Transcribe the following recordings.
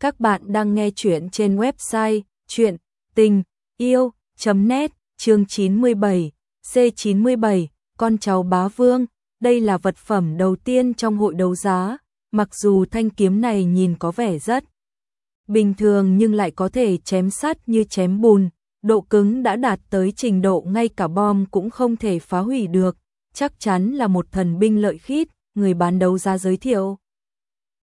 Các bạn đang nghe chuyện trên website chuyện tình yêu.net chương 97, C97, con cháu bá vương. Đây là vật phẩm đầu tiên trong hội đấu giá, mặc dù thanh kiếm này nhìn có vẻ rất bình thường nhưng lại có thể chém sắt như chém bùn, độ cứng đã đạt tới trình độ ngay cả bom cũng không thể phá hủy được, chắc chắn là một thần binh lợi khít, người bán đấu giá giới thiệu.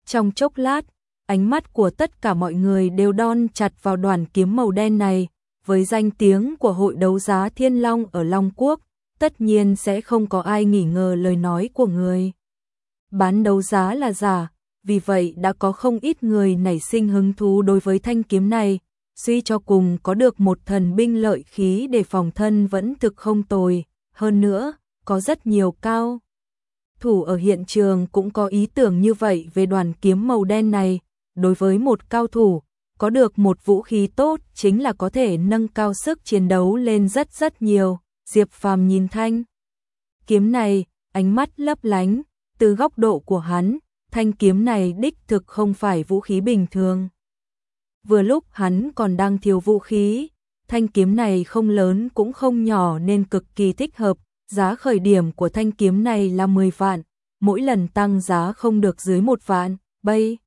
Trong chốc lát, ánh mắt của tất cả mọi người đều đon chặt vào đoàn kiếm màu đen này, với danh tiếng của hội đấu giá Thiên Long ở Long Quốc, tất nhiên sẽ không có ai nghi ngờ lời nói của người. Bán đấu giá là giả, vì vậy đã có không ít người nảy sinh hứng thú đối với thanh kiếm này, suy cho cùng có được một thần binh lợi khí để phòng thân vẫn thực không tồi, hơn nữa, có rất nhiều cao. Thủ ở hiện trường cũng có ý tưởng như vậy về đoàn kiếm màu đen này, đối với một cao thủ, có được một vũ khí tốt chính là có thể nâng cao sức chiến đấu lên rất rất nhiều. Diệp Phàm nhìn thanh kiếm này, ánh mắt lấp lánh, từ góc độ của hắn, thanh kiếm này đích thực không phải vũ khí bình thường. Vừa lúc hắn còn đang thiếu vũ khí, thanh kiếm này không lớn cũng không nhỏ nên cực kỳ thích hợp, giá khởi điểm của thanh kiếm này là 10 vạn, mỗi lần tăng giá không được dưới một vạn, bây.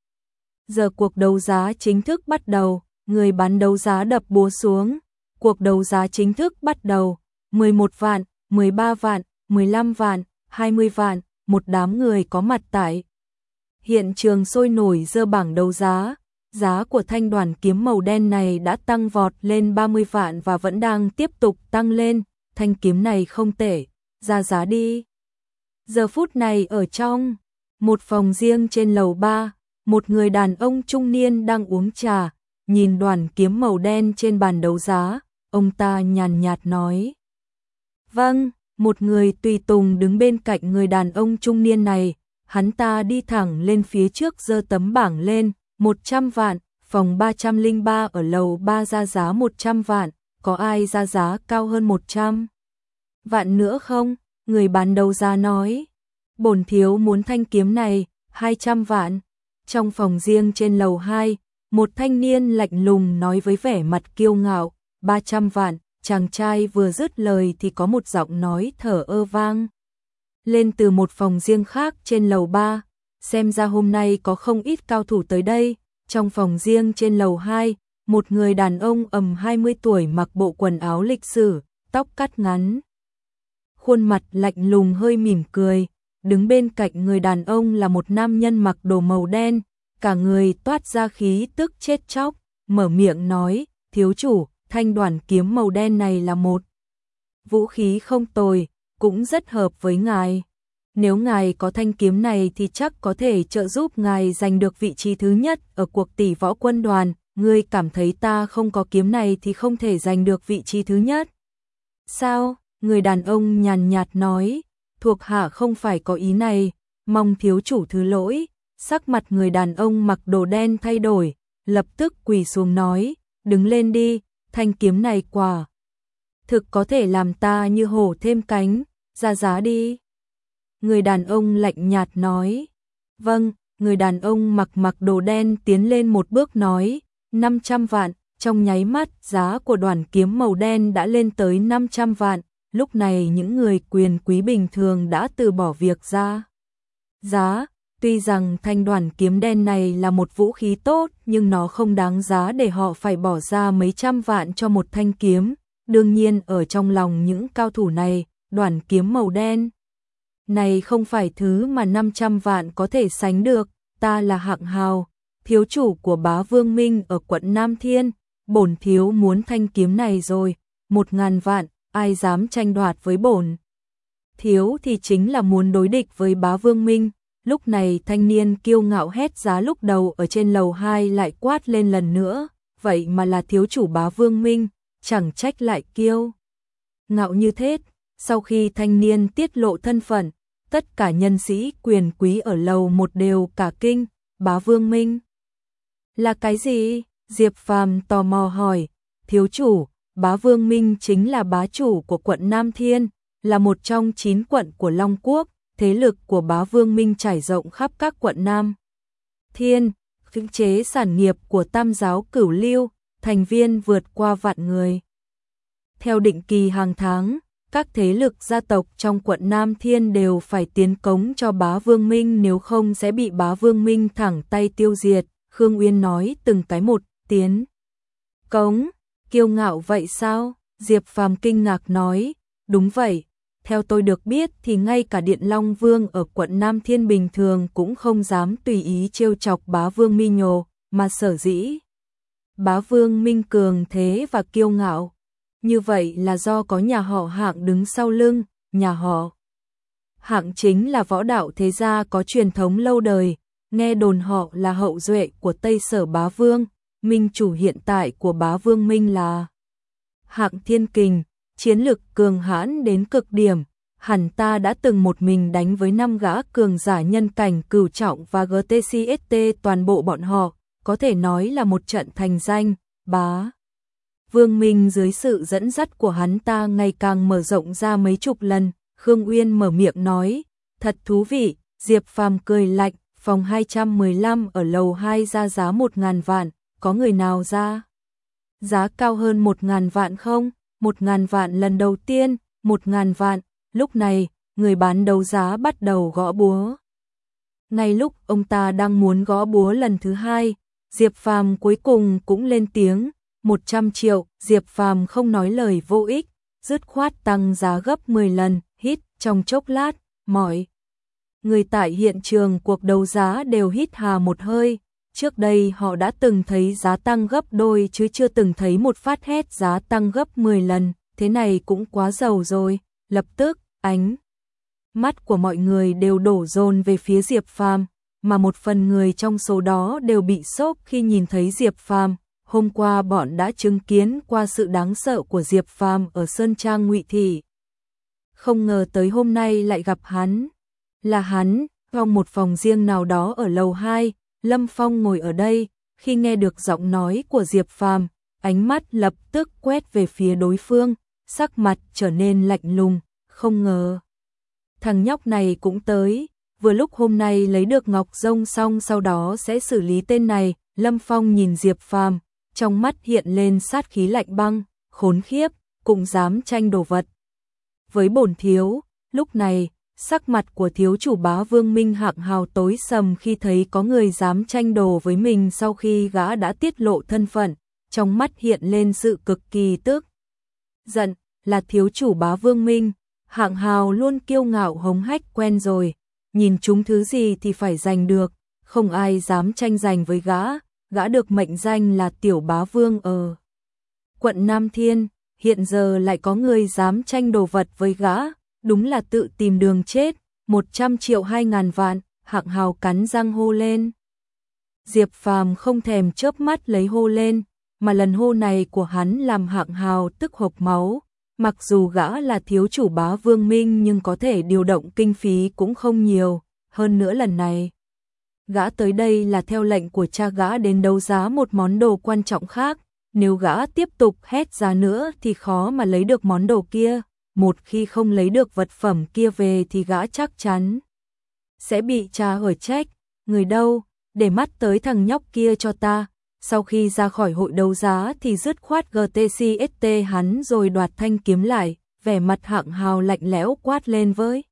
Giờ cuộc đấu giá chính thức bắt đầu, người bán đấu giá đập búa xuống, cuộc đấu giá chính thức bắt đầu, 11 vạn, 13 vạn, 15 vạn, 20 vạn, một đám người có mặt tại. Hiện trường sôi nổi dơ bảng đấu giá, giá của thanh đoàn kiếm màu đen này đã tăng vọt lên 30 vạn và vẫn đang tiếp tục tăng lên, thanh kiếm này không tệ, ra giá đi. Giờ phút này ở trong một phòng riêng trên lầu 3, một người đàn ông trung niên đang uống trà, nhìn đoàn kiếm màu đen trên bàn đấu giá, ông ta nhàn nhạt nói. Vâng, một người tùy tùng đứng bên cạnh người đàn ông trung niên này, hắn ta đi thẳng lên phía trước giơ tấm bảng lên, 100 vạn, phòng 303 ở lầu 3 ra giá 100 vạn, có ai ra giá cao hơn 100 vạn nữa không? Người bán đấu giá nói, bổn thiếu muốn thanh kiếm này, 200 vạn. Trong phòng riêng trên lầu 2, một thanh niên lạnh lùng nói với vẻ mặt kiêu ngạo, 300 vạn, chàng trai vừa dứt lời thì có một giọng nói thở ơ vang. Lên từ một phòng riêng khác trên lầu 3, xem ra hôm nay có không ít cao thủ tới đây, trong phòng riêng trên lầu 2, một người đàn ông ầm 20 tuổi mặc bộ quần áo lịch sử, tóc cắt ngắn. Khuôn mặt lạnh lùng hơi mỉm cười, đứng bên cạnh người đàn ông là một nam nhân mặc đồ màu đen, cả người toát ra khí tức chết chóc, mở miệng nói, thiếu chủ, thanh đoàn kiếm màu đen này là một vũ khí không tồi, cũng rất hợp với ngài. Nếu ngài có thanh kiếm này thì chắc có thể trợ giúp ngài giành được vị trí thứ nhất ở cuộc tỷ võ quân đoàn, ngươi cảm thấy ta không có kiếm này thì không thể giành được vị trí thứ nhất. Sao? Người đàn ông nhàn nhạt nói, thuộc hạ không phải có ý này, mong thiếu chủ thứ lỗi. Sắc mặt người đàn ông mặc đồ đen thay đổi, lập tức quỳ xuống nói, đứng lên đi, thanh kiếm này quả. Thực có thể làm ta như hổ thêm cánh, ra giá đi. Người đàn ông lạnh nhạt nói, vâng, người đàn ông mặc mặc đồ đen tiến lên một bước nói, 500 vạn, trong nháy mắt giá của đoàn kiếm màu đen đã lên tới 500 vạn, lúc này những người quyền quý bình thường đã từ bỏ việc ra. Giá, tuy rằng thanh đoàn kiếm đen này là một vũ khí tốt nhưng nó không đáng giá để họ phải bỏ ra mấy trăm vạn cho một thanh kiếm. Đương nhiên ở trong lòng những cao thủ này, đoàn kiếm màu đen này không phải thứ mà 500 vạn có thể sánh được, ta là hạng hào, thiếu chủ của bá Vương Minh ở quận Nam Thiên, bổn thiếu muốn thanh kiếm này rồi, một ngàn vạn, ai dám tranh đoạt với bổn. Thiếu thì chính là muốn đối địch với bá Vương Minh, lúc này thanh niên kiêu ngạo hét giá lúc đầu ở trên lầu 2 lại quát lên lần nữa, vậy mà là thiếu chủ bá Vương Minh, chẳng trách lại kiêu. Ngạo như thế, sau khi thanh niên tiết lộ thân phận, tất cả nhân sĩ quyền quý ở lầu một đều cả kinh, bá Vương Minh. Là cái gì? Diệp Phàm tò mò hỏi, thiếu chủ, bá Vương Minh chính là bá chủ của quận Nam Thiên, là một trong chín quận của Long Quốc, thế lực của bá Vương Minh trải rộng khắp các quận Nam. Thiên, cưỡng chế sản nghiệp của tam giáo cửu lưu, thành viên vượt qua vạn người. Theo định kỳ hàng tháng, các thế lực gia tộc trong quận Nam Thiên đều phải tiến cống cho bá Vương Minh nếu không sẽ bị bá Vương Minh thẳng tay tiêu diệt. Khương Uyên nói từng cái một, tiến. Cống, kiêu ngạo vậy sao? Diệp Phàm kinh ngạc nói, đúng vậy, theo tôi được biết thì ngay cả Điện Long Vương ở quận Nam Thiên bình thường cũng không dám tùy ý trêu chọc bá Vương Mi Nhồ, mà sở dĩ. Bá Vương Minh Cường thế và kiêu ngạo, như vậy là do có nhà họ hạng đứng sau lưng, nhà họ. Hạng chính là võ đạo thế gia có truyền thống lâu đời, nghe đồn họ là hậu duệ của Tây Sở Bá Vương, minh chủ hiện tại của Bá Vương Minh là Hạng Thiên Kình, chiến lực cường hãn đến cực điểm, hẳn ta đã từng một mình đánh với năm gã cường giả nhân cảnh cửu trọng và GTCST toàn bộ bọn họ, có thể nói là một trận thành danh, bá. Vương Minh dưới sự dẫn dắt của hắn ta ngày càng mở rộng ra mấy chục lần, Khương Uyên mở miệng nói, thật thú vị, Diệp Phàm cười lạnh, phòng 215 ở lầu 2 ra giá 1.000 vạn, có người nào ra? Giá cao hơn một ngàn vạn không? Một ngàn vạn lần đầu tiên, một ngàn vạn, lúc này, người bán đấu giá bắt đầu gõ búa. Ngay lúc ông ta đang muốn gõ búa lần thứ hai, Diệp Phàm cuối cùng cũng lên tiếng, 100 triệu, Diệp Phàm không nói lời vô ích, dứt khoát tăng giá gấp 10 lần, hít trong chốc lát, mỏi. người tại hiện trường cuộc đấu giá đều hít hà một hơi. Trước đây họ đã từng thấy giá tăng gấp đôi chứ chưa từng thấy một phát hét giá tăng gấp 10 lần, thế này cũng quá giàu rồi. Lập tức, ánh mắt của mọi người đều đổ dồn về phía Diệp Phàm, mà một phần người trong số đó đều bị sốc khi nhìn thấy Diệp Phàm. Hôm qua bọn đã chứng kiến qua sự đáng sợ của Diệp Phàm ở Sơn Trang Ngụy Thị. Không ngờ tới hôm nay lại gặp hắn. Là hắn, trong một phòng riêng nào đó ở lầu 2, Lâm Phong ngồi ở đây, khi nghe được giọng nói của Diệp Phàm, ánh mắt lập tức quét về phía đối phương, sắc mặt trở nên lạnh lùng, không ngờ. Thằng nhóc này cũng tới, vừa lúc hôm nay lấy được ngọc rông xong sau đó sẽ xử lý tên này, Lâm Phong nhìn Diệp Phàm, trong mắt hiện lên sát khí lạnh băng, khốn khiếp, cũng dám tranh đồ vật. Với bổn thiếu, lúc này, sắc mặt của thiếu chủ bá Vương Minh Hạng hào tối sầm khi thấy có người dám tranh đồ với mình sau khi gã đã tiết lộ thân phận, trong mắt hiện lên sự cực kỳ tức. Giận, là thiếu chủ bá Vương Minh, hạng hào luôn kiêu ngạo hống hách quen rồi, nhìn chúng thứ gì thì phải giành được, không ai dám tranh giành với gã, gã được mệnh danh là tiểu bá vương ở quận Nam Thiên, hiện giờ lại có người dám tranh đồ vật với gã, đúng là tự tìm đường chết, 100 triệu 2 ngàn vạn, hạng hào cắn răng hô lên. Diệp Phàm không thèm chớp mắt lấy hô lên, mà lần hô này của hắn làm hạng hào tức hộc máu. Mặc dù gã là thiếu chủ bá vương minh nhưng có thể điều động kinh phí cũng không nhiều, hơn nữa lần này. Gã tới đây là theo lệnh của cha gã đến đấu giá một món đồ quan trọng khác, nếu gã tiếp tục hét giá nữa thì khó mà lấy được món đồ kia, một khi không lấy được vật phẩm kia về thì gã chắc chắn sẽ bị cha ở trách, người đâu, để mắt tới thằng nhóc kia cho ta. Sau khi ra khỏi hội đấu giá thì dứt khoát GTCST hắn rồi đoạt thanh kiếm lại, vẻ mặt hạng hào lạnh lẽo quát lên với.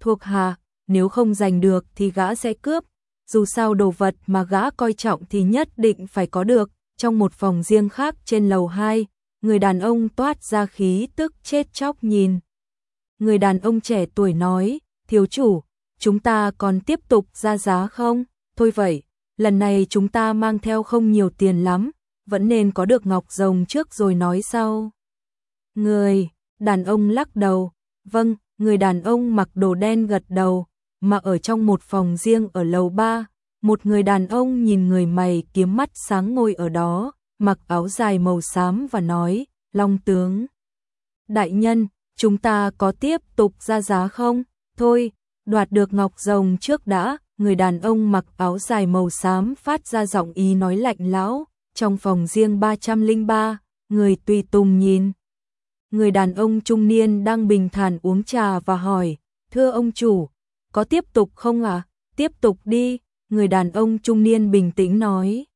Thuộc hạ, nếu không giành được thì gã sẽ cướp, dù sao đồ vật mà gã coi trọng thì nhất định phải có được. Trong một phòng riêng khác trên lầu 2, người đàn ông toát ra khí tức chết chóc nhìn. Người đàn ông trẻ tuổi nói, thiếu chủ, chúng ta còn tiếp tục ra giá không? Thôi vậy, lần này chúng ta mang theo không nhiều tiền lắm, vẫn nên có được ngọc rồng trước rồi nói sau. Người, đàn ông lắc đầu, vâng, người đàn ông mặc đồ đen gật đầu, mà ở trong một phòng riêng ở lầu ba một người đàn ông nhìn người mày kiếm mắt sáng ngồi ở đó, mặc áo dài màu xám và nói, Long tướng. Đại nhân, chúng ta có tiếp tục ra giá không? Thôi, đoạt được ngọc rồng trước đã, người đàn ông mặc áo dài màu xám phát ra giọng ý nói lạnh lão, trong phòng riêng 303, người tùy tùng nhìn. Người đàn ông trung niên đang bình thản uống trà và hỏi, thưa ông chủ, có tiếp tục không à? Tiếp tục đi, người đàn ông trung niên bình tĩnh nói.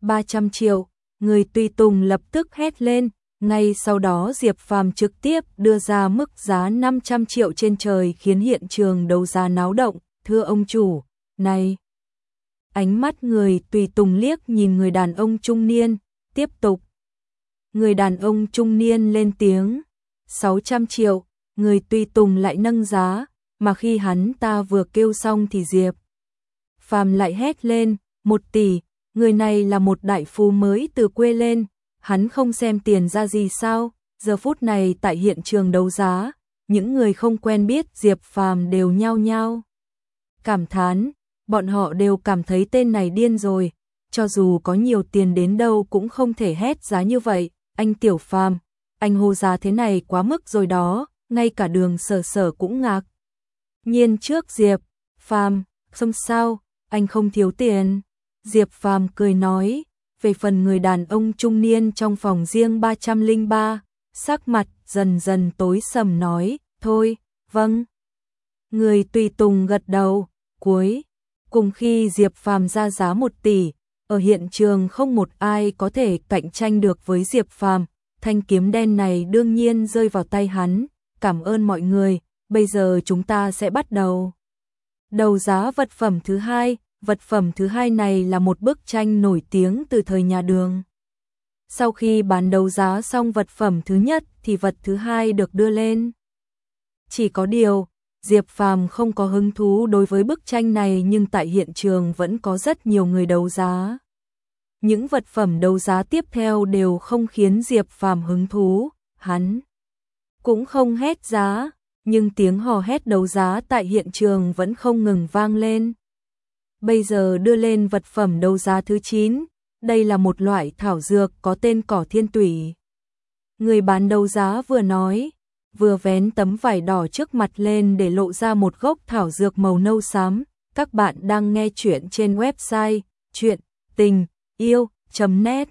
300 triệu, người tùy tùng lập tức hét lên, ngay sau đó Diệp Phàm trực tiếp đưa ra mức giá 500 triệu trên trời khiến hiện trường đấu giá náo động, thưa ông chủ, này. Ánh mắt người tùy tùng liếc nhìn người đàn ông trung niên, tiếp tục. Người đàn ông trung niên lên tiếng, 600 triệu, người tùy tùng lại nâng giá, mà khi hắn ta vừa kêu xong thì Diệp. Phàm lại hét lên, một tỷ, người này là một đại phu mới từ quê lên, hắn không xem tiền ra gì sao, giờ phút này tại hiện trường đấu giá, những người không quen biết Diệp Phàm đều nhao nhao. Cảm thán, bọn họ đều cảm thấy tên này điên rồi, cho dù có nhiều tiền đến đâu cũng không thể hét giá như vậy, anh Tiểu Phàm, anh hô giá thế này quá mức rồi đó, ngay cả đường sở sở cũng ngạc. Nhiên trước Diệp, Phàm, không sao, anh không thiếu tiền. Diệp Phàm cười nói, về phần người đàn ông trung niên trong phòng riêng 303, sắc mặt dần dần tối sầm nói, thôi, vâng. Người tùy tùng gật đầu, cuối, cùng khi Diệp Phàm ra giá 1 tỷ, ở hiện trường không một ai có thể cạnh tranh được với Diệp Phàm, thanh kiếm đen này đương nhiên rơi vào tay hắn, cảm ơn mọi người, bây giờ chúng ta sẽ bắt đầu. Đầu giá vật phẩm thứ hai, vật phẩm thứ hai này là một bức tranh nổi tiếng từ thời nhà đường. Sau khi bán đấu giá xong vật phẩm thứ nhất thì vật thứ hai được đưa lên. Chỉ có điều, Diệp Phàm không có hứng thú đối với bức tranh này nhưng tại hiện trường vẫn có rất nhiều người đấu giá. Những vật phẩm đấu giá tiếp theo đều không khiến Diệp Phàm hứng thú, hắn cũng không hét giá, nhưng tiếng hò hét đấu giá tại hiện trường vẫn không ngừng vang lên. Bây giờ đưa lên vật phẩm đấu giá thứ 9, đây là một loại thảo dược có tên cỏ thiên tủy. Người bán đấu giá vừa nói, vừa vén tấm vải đỏ trước mặt lên để lộ ra một gốc thảo dược màu nâu xám. Các bạn đang nghe chuyện trên website chuyện tình yêu.net